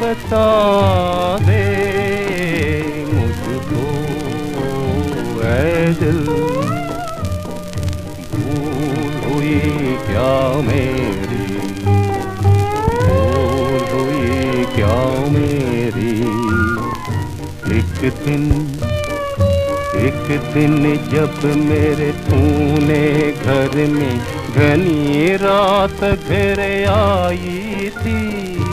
बता दे मुझको दिल। भूल हुई क्या मेरी? भूल हुई क्या मेरी? एक दिन एक दिन जब मेरे तूने घर में घनी रात घर आई थी।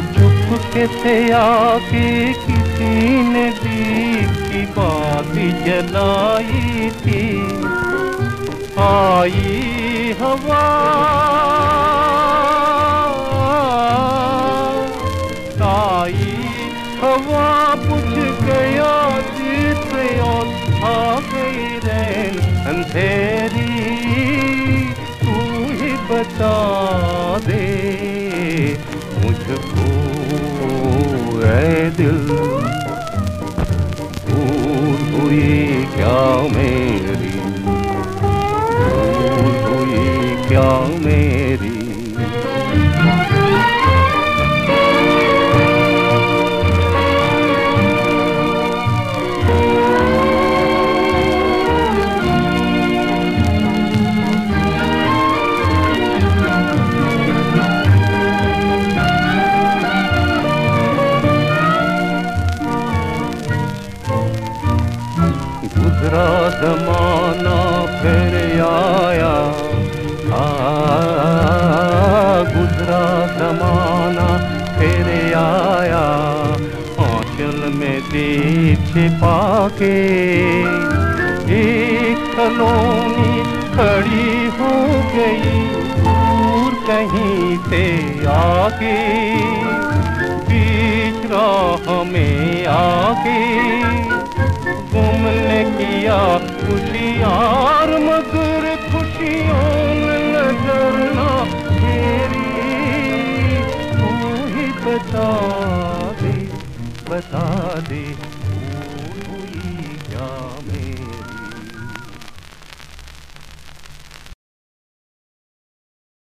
चुप के थे आके किसी ने दीप की बात जलाई थी। आई हवा। आई हवा बुझ गया दीप और आ गई रैन अंधेरी। तू ही बता दे मुझको दिल। भूल हुई क्या मेरी? भूल हुई क्या मेरी? गुजरा जमाना फिर आया। आ, गुजरा जमाना फिर आया। आंचल में दीप छिपा के एक कलोनी खड़ी हो गई। दूर कहीं से आगे बीच राह में आगे खुशी और मधुर खुशियों नजरना तेरी तू ही बता दे बता दे भूल क्या मैं